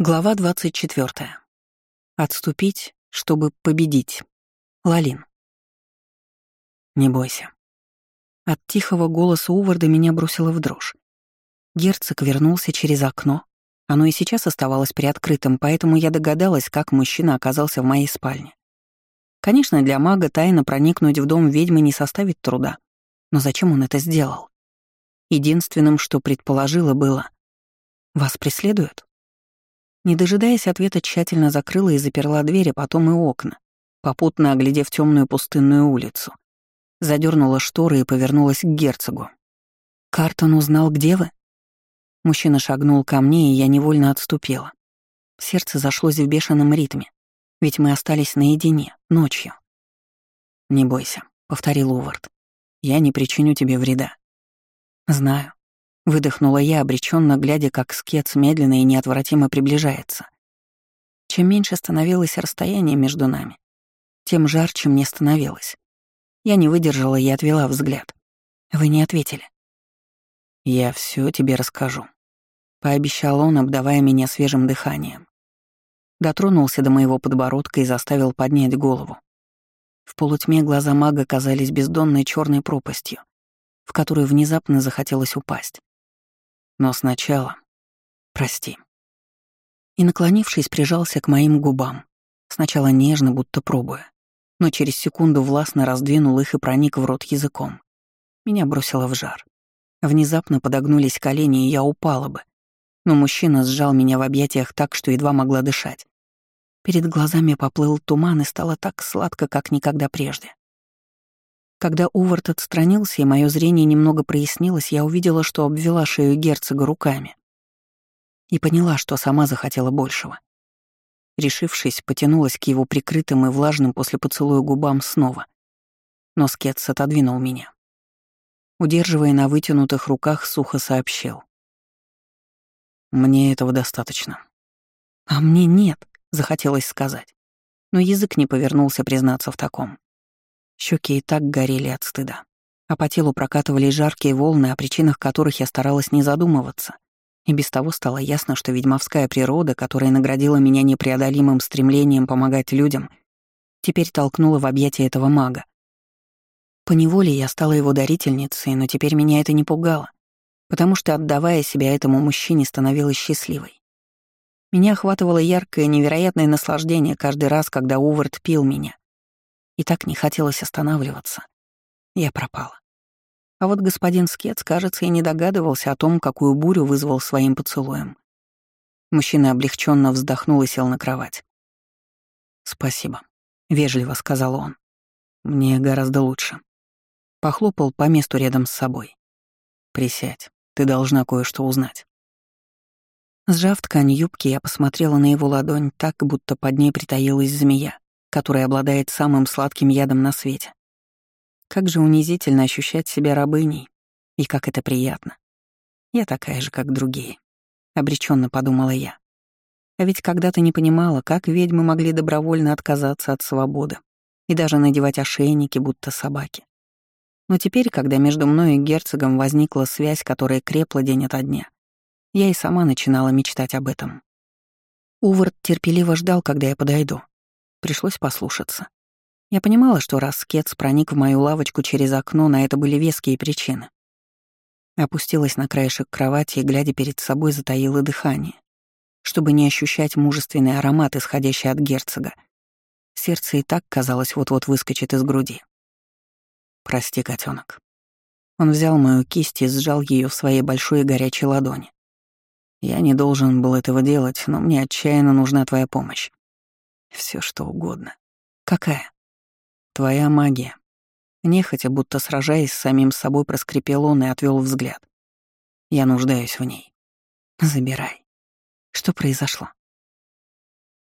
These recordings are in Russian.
Глава 24. Отступить, чтобы победить. Лалин. Не бойся. От тихого голоса Уварда меня бросило в дрожь. Герцог вернулся через окно. Оно и сейчас оставалось приоткрытым, поэтому я догадалась, как мужчина оказался в моей спальне. Конечно, для мага тайно проникнуть в дом ведьмы не составит труда. Но зачем он это сделал? Единственным, что предположила, было «Вас преследуют?» Не дожидаясь ответа, тщательно закрыла и заперла двери, потом и окна, попутно оглядев темную пустынную улицу. Задернула шторы и повернулась к герцогу. «Картон узнал, где вы?» Мужчина шагнул ко мне, и я невольно отступила. Сердце зашлось в бешеном ритме, ведь мы остались наедине, ночью. «Не бойся», — повторил Увард. «Я не причиню тебе вреда». «Знаю. Выдохнула я, обреченно глядя, как скетс медленно и неотвратимо приближается. Чем меньше становилось расстояние между нами, тем жарче мне становилось. Я не выдержала и отвела взгляд. Вы не ответили. «Я все тебе расскажу», — пообещал он, обдавая меня свежим дыханием. Дотронулся до моего подбородка и заставил поднять голову. В полутьме глаза мага казались бездонной черной пропастью, в которую внезапно захотелось упасть. Но сначала... Прости. И, наклонившись, прижался к моим губам. Сначала нежно, будто пробуя. Но через секунду властно раздвинул их и проник в рот языком. Меня бросило в жар. Внезапно подогнулись колени, и я упала бы. Но мужчина сжал меня в объятиях так, что едва могла дышать. Перед глазами поплыл туман, и стало так сладко, как никогда прежде. Когда Увард отстранился и мое зрение немного прояснилось, я увидела, что обвела шею герцога руками. И поняла, что сама захотела большего. Решившись, потянулась к его прикрытым и влажным после поцелуя губам снова. Но Скетс отодвинул меня. Удерживая на вытянутых руках, сухо сообщил. «Мне этого достаточно». «А мне нет», — захотелось сказать. Но язык не повернулся признаться в таком. Щеки и так горели от стыда. А по телу прокатывались жаркие волны, о причинах которых я старалась не задумываться. И без того стало ясно, что ведьмовская природа, которая наградила меня непреодолимым стремлением помогать людям, теперь толкнула в объятия этого мага. По неволе я стала его дарительницей, но теперь меня это не пугало, потому что, отдавая себя этому мужчине, становилась счастливой. Меня охватывало яркое, невероятное наслаждение каждый раз, когда Увард пил меня, и так не хотелось останавливаться. Я пропала. А вот господин Скетс, кажется, и не догадывался о том, какую бурю вызвал своим поцелуем. Мужчина облегченно вздохнул и сел на кровать. «Спасибо», — вежливо сказал он. «Мне гораздо лучше». Похлопал по месту рядом с собой. «Присядь, ты должна кое-что узнать». Сжав ткань юбки, я посмотрела на его ладонь так, будто под ней притаилась змея который обладает самым сладким ядом на свете. Как же унизительно ощущать себя рабыней, и как это приятно. Я такая же, как другие, обреченно подумала я. А ведь когда-то не понимала, как ведьмы могли добровольно отказаться от свободы и даже надевать ошейники, будто собаки. Но теперь, когда между мной и герцогом возникла связь, которая крепла день ото дня, я и сама начинала мечтать об этом. Увард терпеливо ждал, когда я подойду, Пришлось послушаться. Я понимала, что раз Скетс проник в мою лавочку через окно, на это были веские причины. Опустилась на краешек кровати и, глядя перед собой, затаила дыхание, чтобы не ощущать мужественный аромат, исходящий от герцога. Сердце и так, казалось, вот-вот выскочит из груди. «Прости, котенок. Он взял мою кисть и сжал ее в своей большой и горячей ладони. «Я не должен был этого делать, но мне отчаянно нужна твоя помощь. Все что угодно. Какая? Твоя магия. Нехотя, будто сражаясь с самим собой, проскрипел он и отвел взгляд. Я нуждаюсь в ней. Забирай. Что произошло?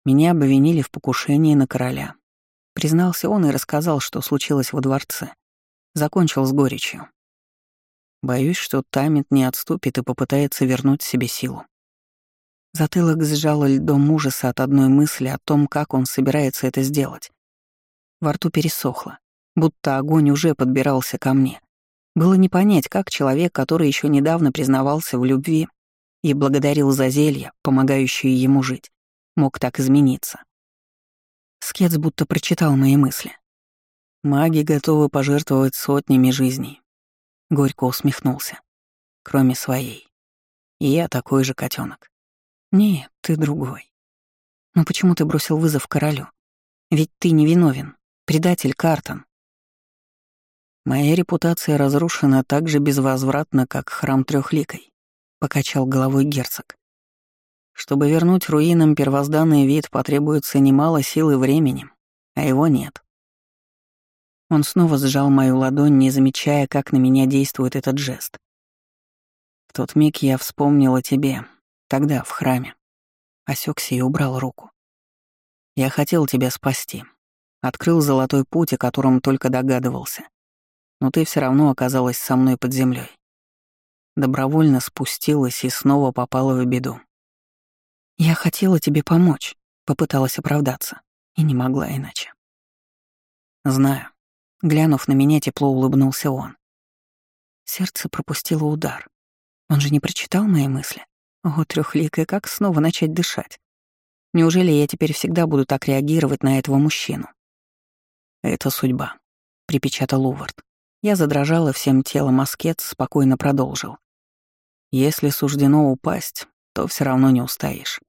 Меня обвинили в покушении на короля. Признался он и рассказал, что случилось во дворце. Закончил с горечью. Боюсь, что Тамит не отступит и попытается вернуть себе силу. Затылок сжало льдом ужаса от одной мысли о том, как он собирается это сделать. Во рту пересохло, будто огонь уже подбирался ко мне. Было не понять, как человек, который еще недавно признавался в любви, и благодарил за зелья, помогающие ему жить, мог так измениться. Скетс будто прочитал мои мысли. Маги готовы пожертвовать сотнями жизней. Горько усмехнулся. Кроме своей. И я такой же котенок. Нет, ты другой. Но почему ты бросил вызов королю? Ведь ты невиновен. Предатель Картон. Моя репутация разрушена так же безвозвратно, как храм трехликой, покачал головой герцог. Чтобы вернуть руинам первозданный вид, потребуется немало сил и времени, а его нет. Он снова сжал мою ладонь, не замечая, как на меня действует этот жест. В тот миг я вспомнил о тебе, тогда, в храме. Осекся и убрал руку. Я хотел тебя спасти. Открыл золотой путь, о котором только догадывался. Но ты все равно оказалась со мной под землей. Добровольно спустилась и снова попала в беду. «Я хотела тебе помочь», — попыталась оправдаться, и не могла иначе. «Знаю». Глянув на меня, тепло улыбнулся он. Сердце пропустило удар. Он же не прочитал мои мысли. О, трёхликая, как снова начать дышать? Неужели я теперь всегда буду так реагировать на этого мужчину? «Это судьба», — припечатал Увард. Я задрожала всем телом, а скет спокойно продолжил. «Если суждено упасть, то все равно не устоишь.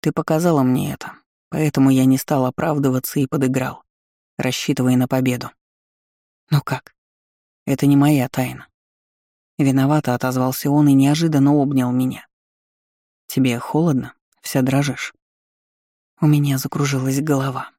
Ты показала мне это, поэтому я не стал оправдываться и подыграл, рассчитывая на победу. Но как? Это не моя тайна. Виновато отозвался он и неожиданно обнял меня. Тебе холодно? Вся дрожишь. У меня закружилась голова.